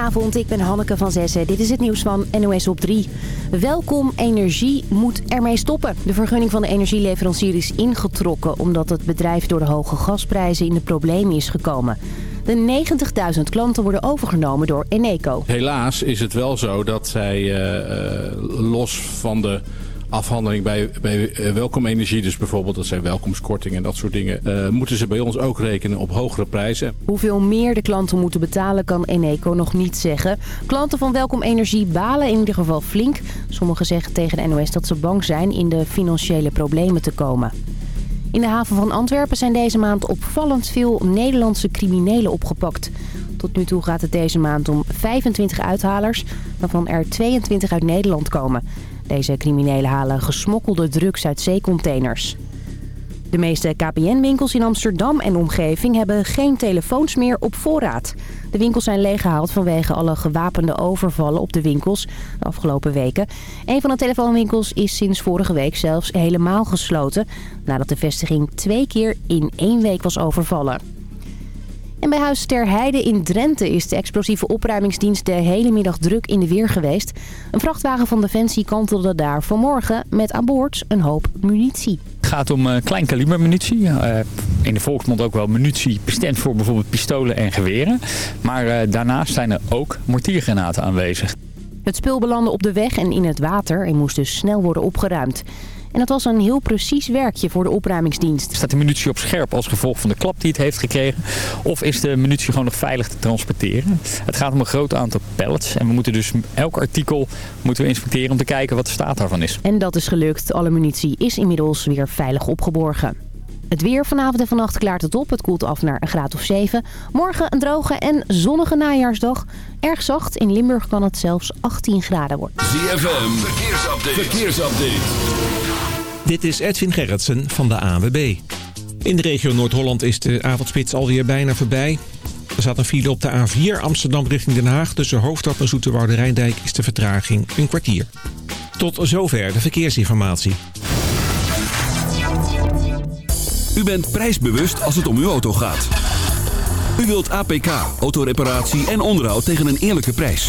Goedenavond, ik ben Hanneke van Zessen. Dit is het nieuws van NOS op 3. Welkom Energie moet ermee stoppen. De vergunning van de energieleverancier is ingetrokken... omdat het bedrijf door de hoge gasprijzen in de problemen is gekomen. De 90.000 klanten worden overgenomen door Eneco. Helaas is het wel zo dat zij uh, los van de afhandeling bij, bij uh, Welkom Energie, dus bijvoorbeeld dat zijn welkomstkortingen en dat soort dingen, uh, moeten ze bij ons ook rekenen op hogere prijzen. Hoeveel meer de klanten moeten betalen kan Eneco nog niet zeggen. Klanten van Welkom Energie balen in ieder geval flink. Sommigen zeggen tegen NOS dat ze bang zijn in de financiële problemen te komen. In de haven van Antwerpen zijn deze maand opvallend veel Nederlandse criminelen opgepakt. Tot nu toe gaat het deze maand om 25 uithalers, waarvan er 22 uit Nederland komen. Deze criminelen halen gesmokkelde drugs uit zeecontainers. De meeste KPN-winkels in Amsterdam en omgeving hebben geen telefoons meer op voorraad. De winkels zijn leeggehaald vanwege alle gewapende overvallen op de winkels de afgelopen weken. Een van de telefoonwinkels is sinds vorige week zelfs helemaal gesloten... nadat de vestiging twee keer in één week was overvallen. En bij Huis Ter Heide in Drenthe is de explosieve opruimingsdienst de hele middag druk in de weer geweest. Een vrachtwagen van Defensie kantelde daar vanmorgen met aan boord een hoop munitie. Het gaat om uh, klein kaliber munitie. Uh, in de volksmond ook wel munitie bestemd voor bijvoorbeeld pistolen en geweren. Maar uh, daarnaast zijn er ook mortiergranaten aanwezig. Het spul belandde op de weg en in het water en moest dus snel worden opgeruimd. En het was een heel precies werkje voor de opruimingsdienst. Staat de munitie op scherp als gevolg van de klap die het heeft gekregen? Of is de munitie gewoon nog veilig te transporteren? Het gaat om een groot aantal pallets. En we moeten dus elk artikel moeten we inspecteren om te kijken wat de staat daarvan is. En dat is gelukt. Alle munitie is inmiddels weer veilig opgeborgen. Het weer vanavond en vannacht klaart het op. Het koelt af naar een graad of 7. Morgen een droge en zonnige najaarsdag. Erg zacht. In Limburg kan het zelfs 18 graden worden. ZFM, verkeersupdate. verkeersupdate. Dit is Edwin Gerritsen van de ANWB. In de regio Noord-Holland is de avondspits alweer bijna voorbij. Er zat een file op de A4 Amsterdam richting Den Haag. Tussen Hoofddorp en Zoeterwoude Rijndijk is de vertraging een kwartier. Tot zover de verkeersinformatie. U bent prijsbewust als het om uw auto gaat. U wilt APK, autoreparatie en onderhoud tegen een eerlijke prijs.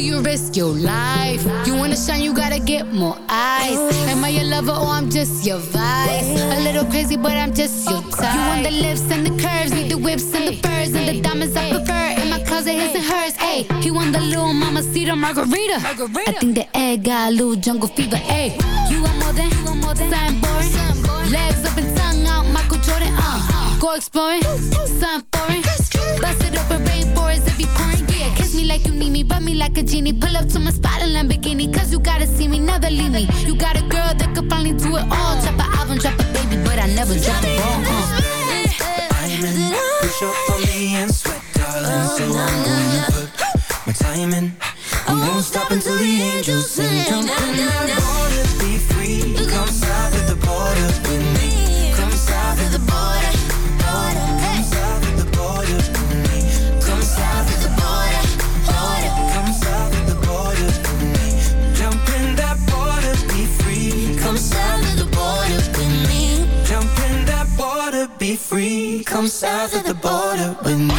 you risk your life. You wanna shine, you gotta get more eyes. Am I your lover or I'm just your vice? A little crazy, but I'm just your type. You want the lips and the curves, need the whips and the furs and the diamonds I prefer. In my closet, his and hers. Hey, he want the little mama cedar margarita. I think the egg got a little jungle fever. Hey, you want more than, you want more than something boring. Legs up and tongue out, Michael Jordan. Uh, go exploring, something foreign. Bust it open, rainforest me like you need me, rub me like a genie. Pull up to my spot in Lamborghini, cause you gotta see me, never leave me. You got a girl that could finally do it all. Drop an album, drop a baby, but I never drop the ball. Uh. Diamond, push up on me and sweat, darling. So I'm gonna put my time in. We won't stop until the angels sing. at the border with me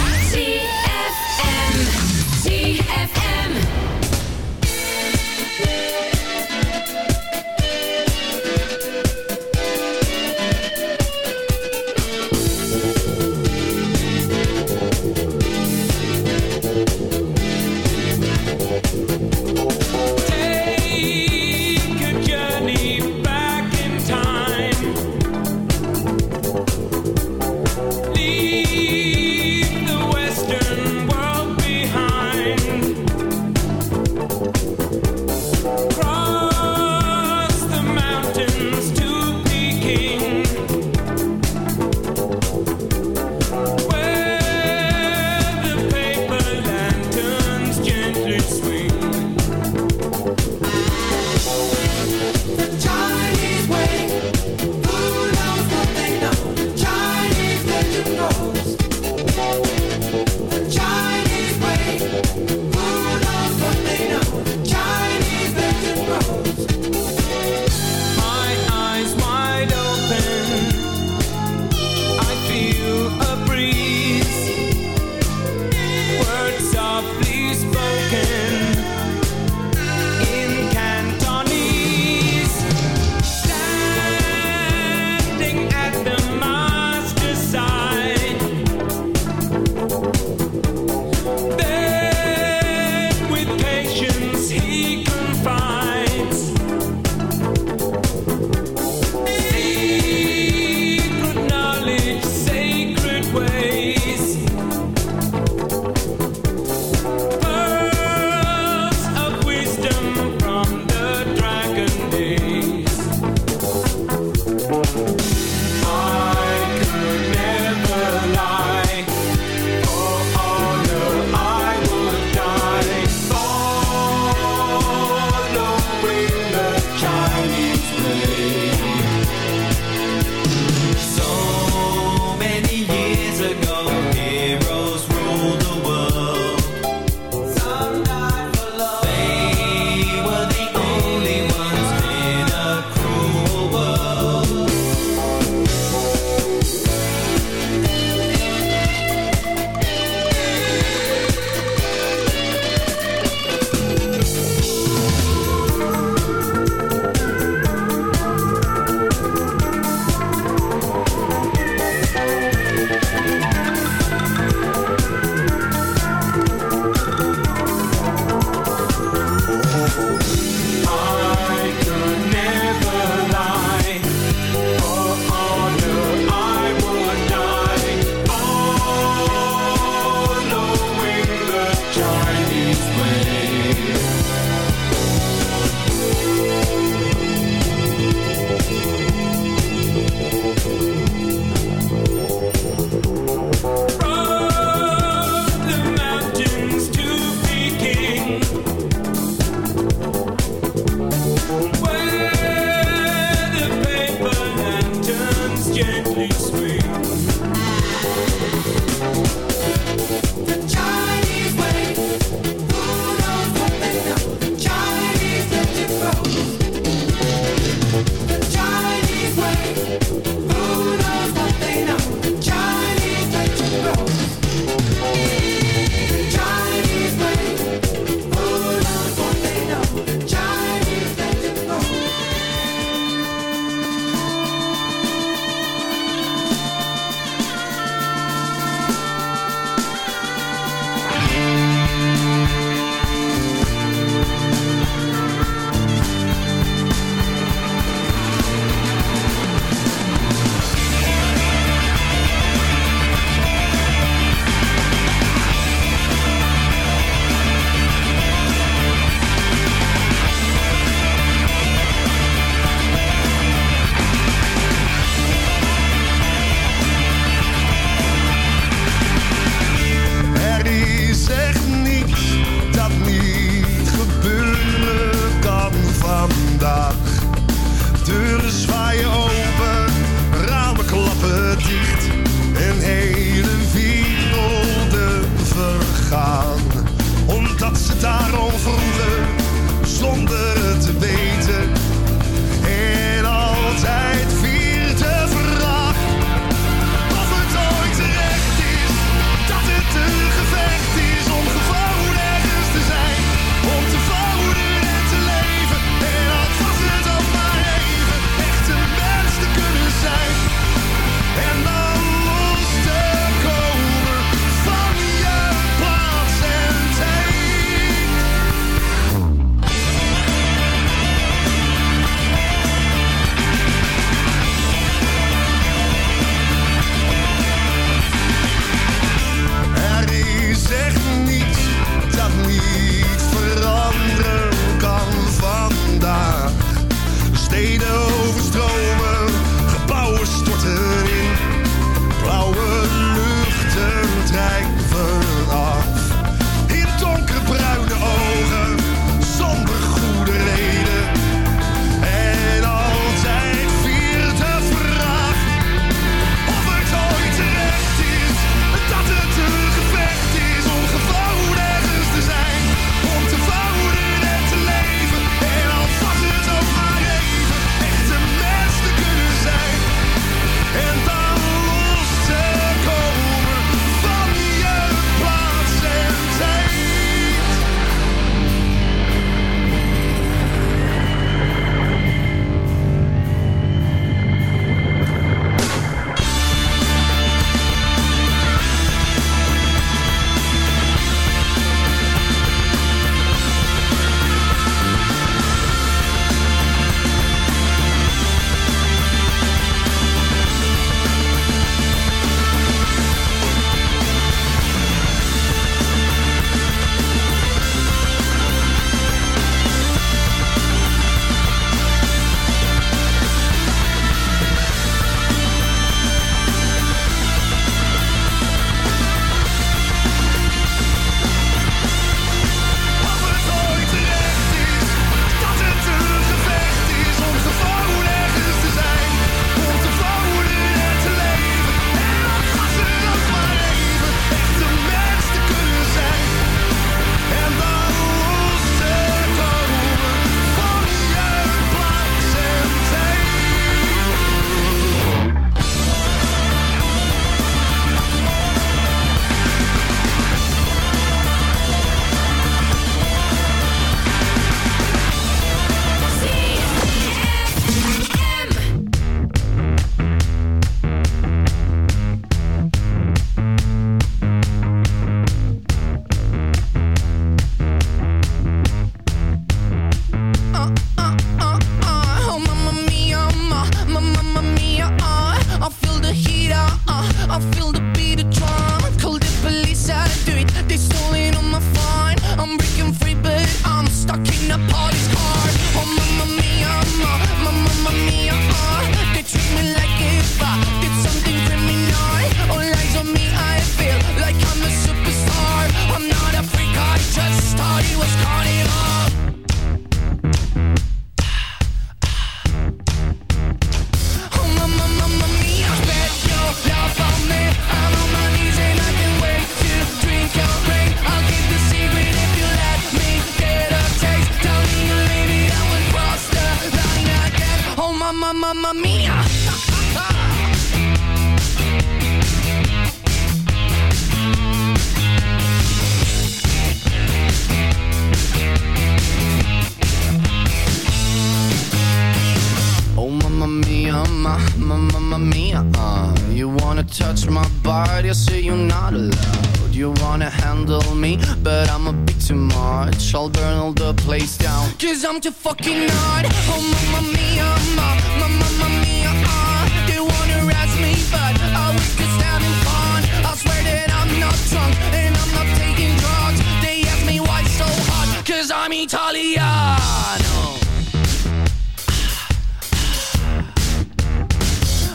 allowed You wanna handle me, but I'm a bit too much. I'll burn all the place down. Cause I'm too fucking hot Oh mamma mia, ma, ma, mamma mia uh, They wanna arrest me, but I was just having fun. I swear that I'm not drunk, and I'm not taking drugs. They ask me why so hot, cause I'm Italiano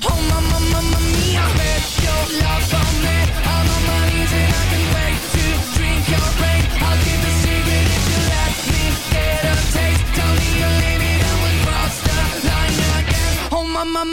Oh love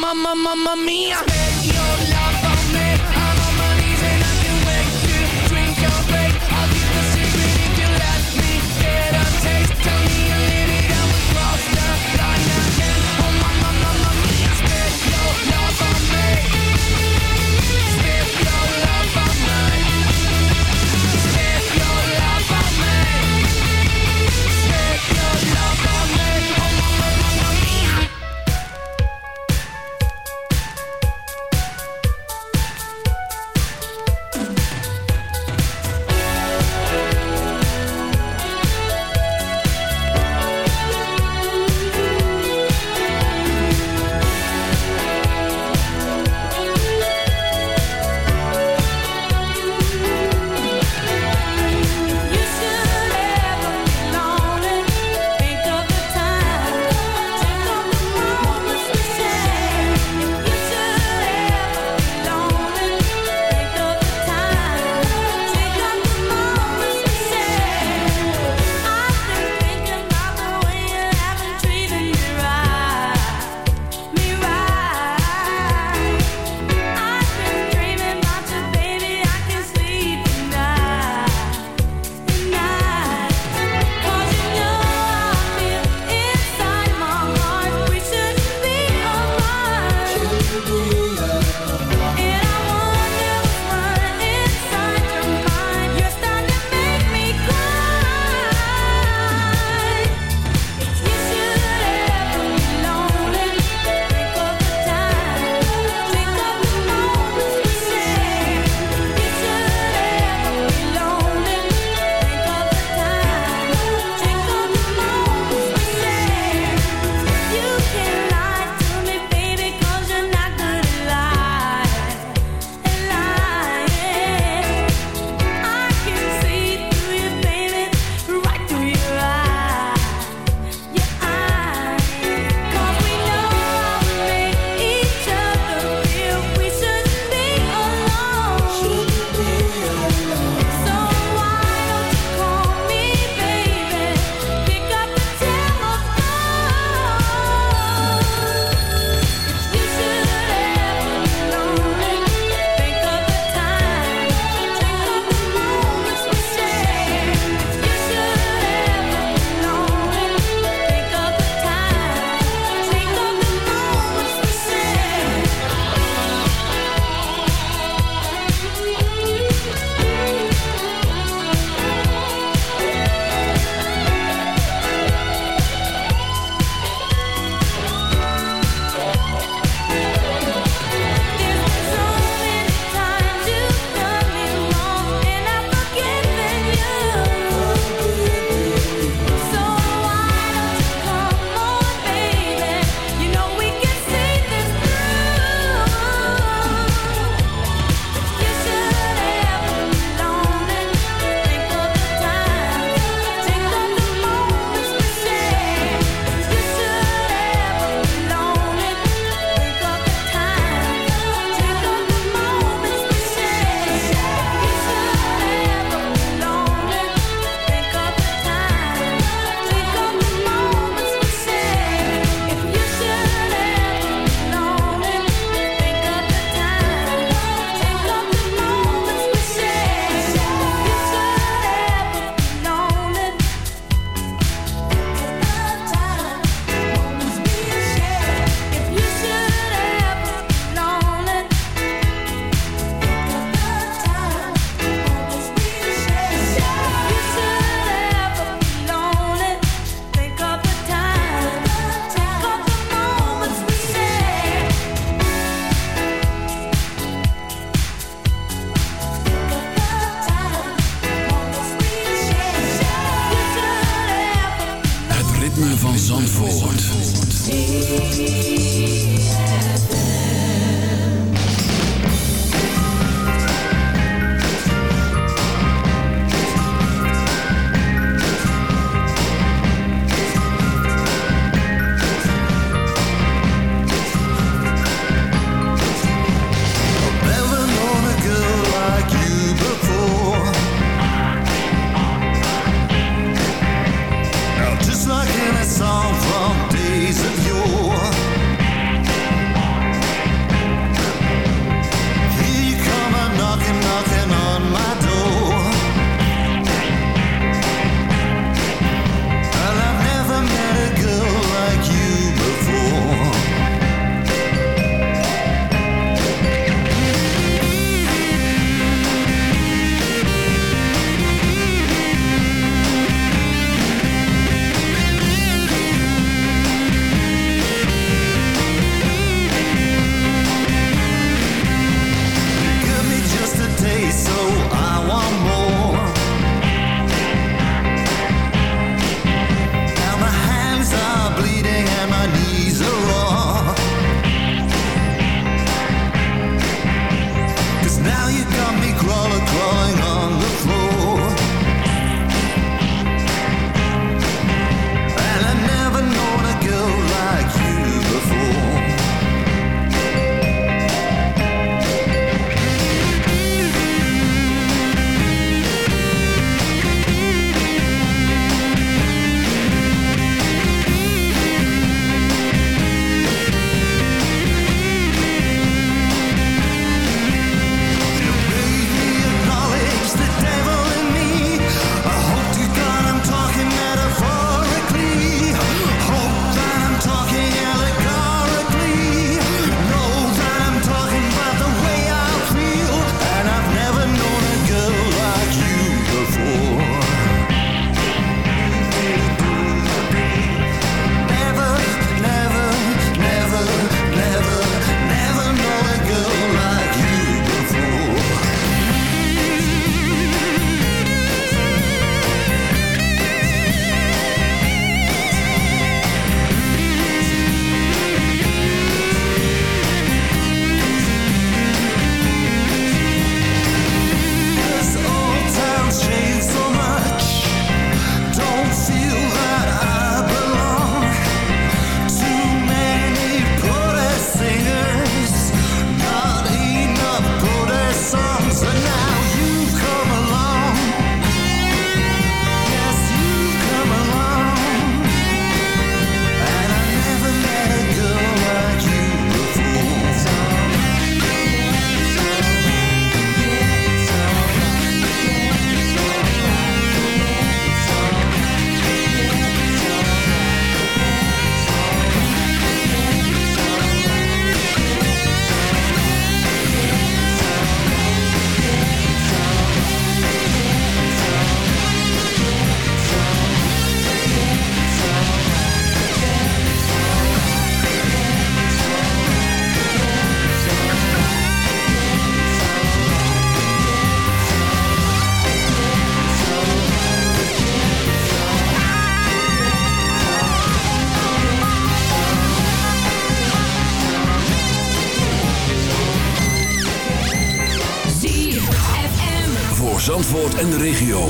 mamma, mamma mia Zandvoort. Zandvoort en de regio.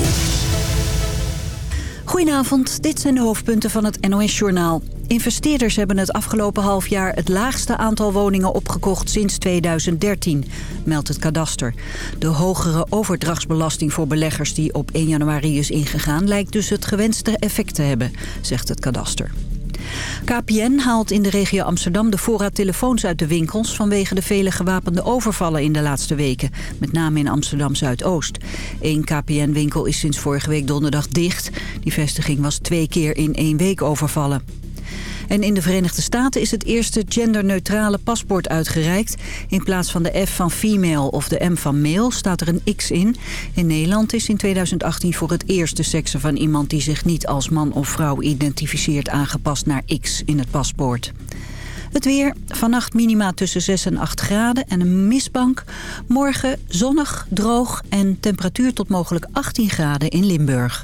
Goedenavond, dit zijn de hoofdpunten van het NOS-journaal. Investeerders hebben het afgelopen half jaar het laagste aantal woningen opgekocht sinds 2013, meldt het kadaster. De hogere overdrachtsbelasting voor beleggers die op 1 januari is ingegaan... lijkt dus het gewenste effect te hebben, zegt het kadaster. KPN haalt in de regio Amsterdam de voorraad telefoons uit de winkels... vanwege de vele gewapende overvallen in de laatste weken. Met name in Amsterdam-Zuidoost. Eén KPN-winkel is sinds vorige week donderdag dicht. Die vestiging was twee keer in één week overvallen. En in de Verenigde Staten is het eerste genderneutrale paspoort uitgereikt. In plaats van de F van female of de M van male staat er een X in. In Nederland is in 2018 voor het eerst de van iemand die zich niet als man of vrouw identificeert aangepast naar X in het paspoort. Het weer, vannacht minima tussen 6 en 8 graden en een mistbank. Morgen zonnig, droog en temperatuur tot mogelijk 18 graden in Limburg.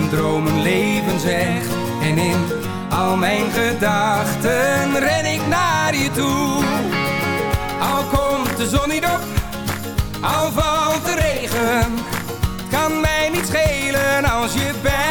dromen levens echt. En in al mijn gedachten ren ik naar je toe. Al komt de zon niet op, al valt de regen. Kan mij niet schelen als je bij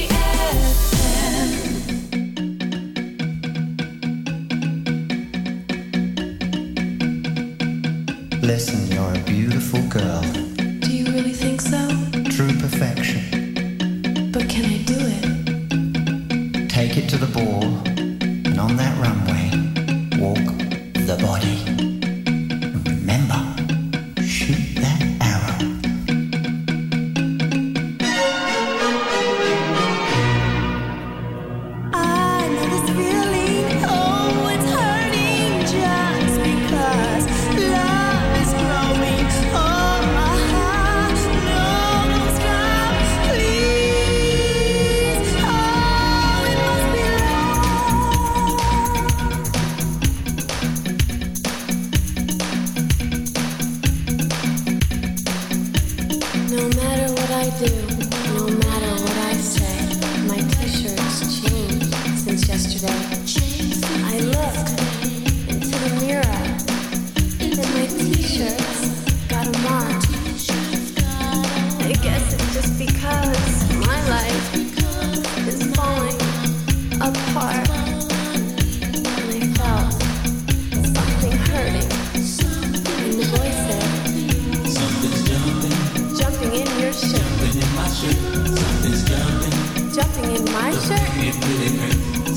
my shirt.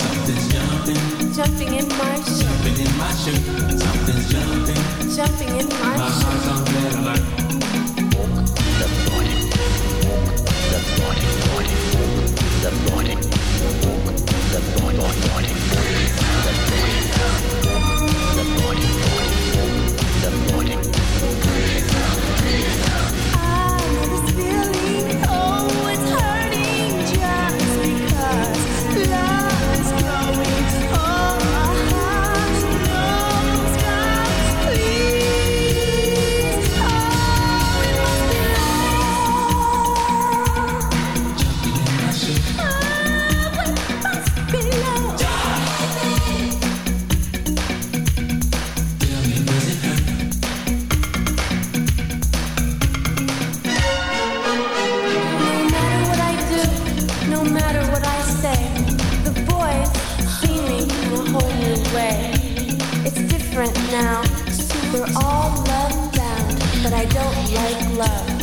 Something's jumping. Jumping in my shirt. Jumping in my shirt. Something's jumping. Jumping in my shirt. goodbye.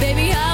Baby, I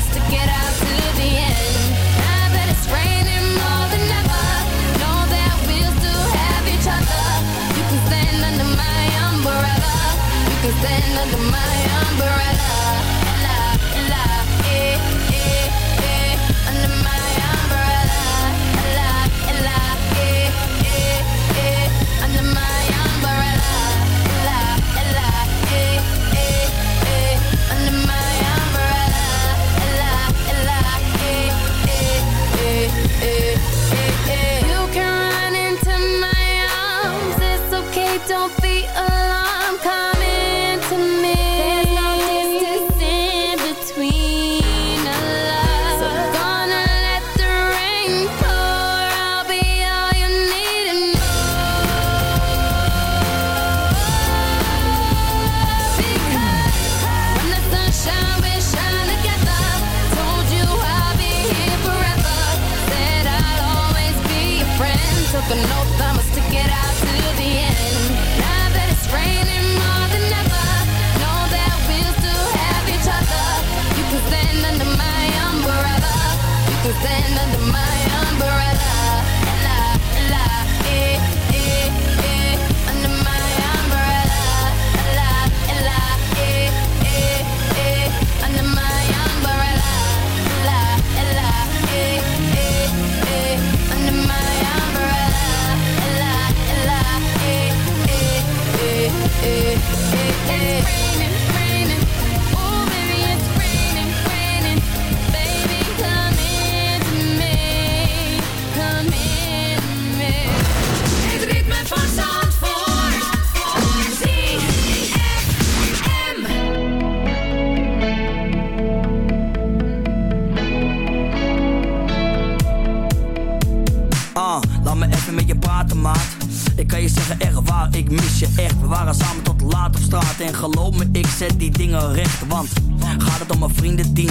my umbrella the thing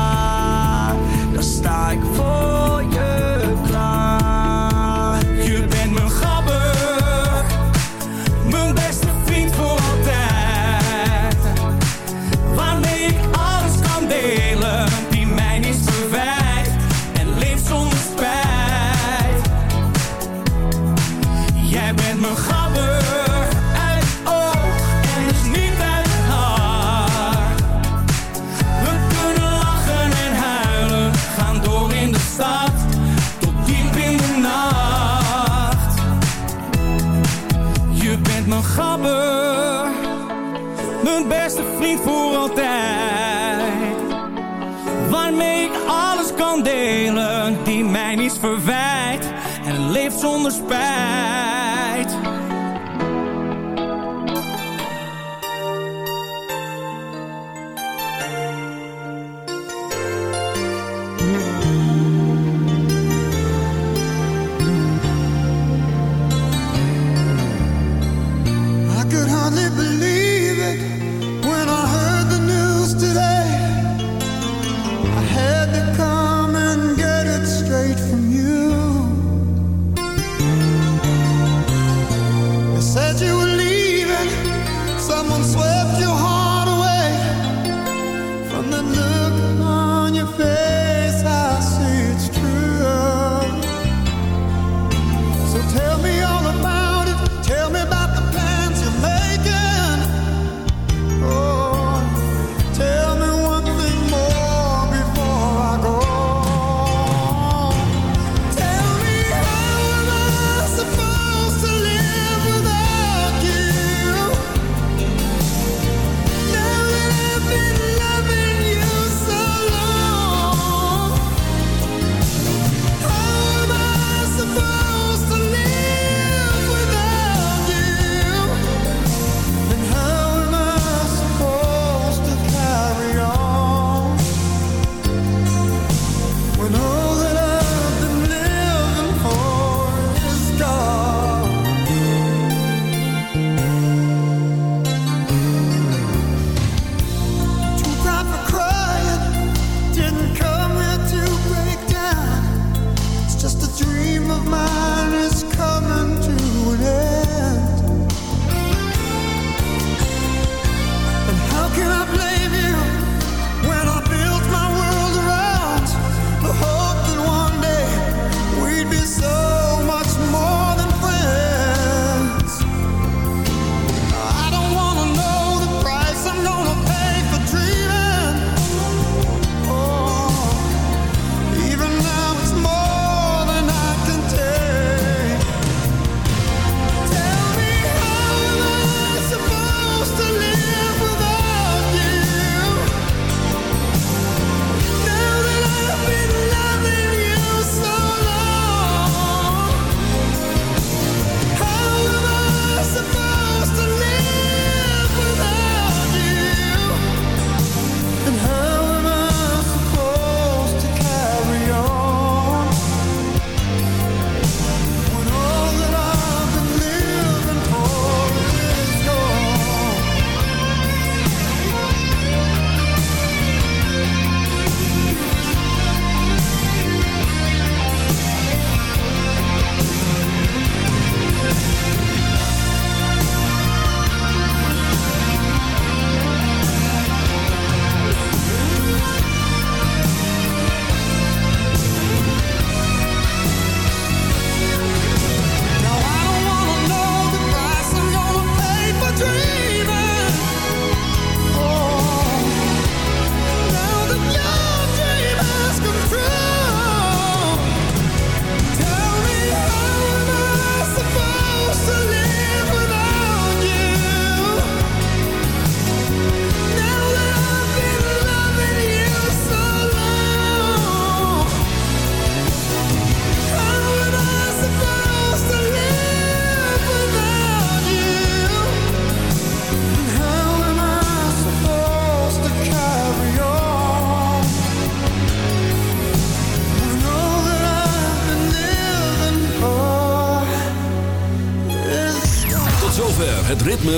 voor altijd. Waarmee ik alles kan delen, die mij niets verwijt. En leeft zonder spijt.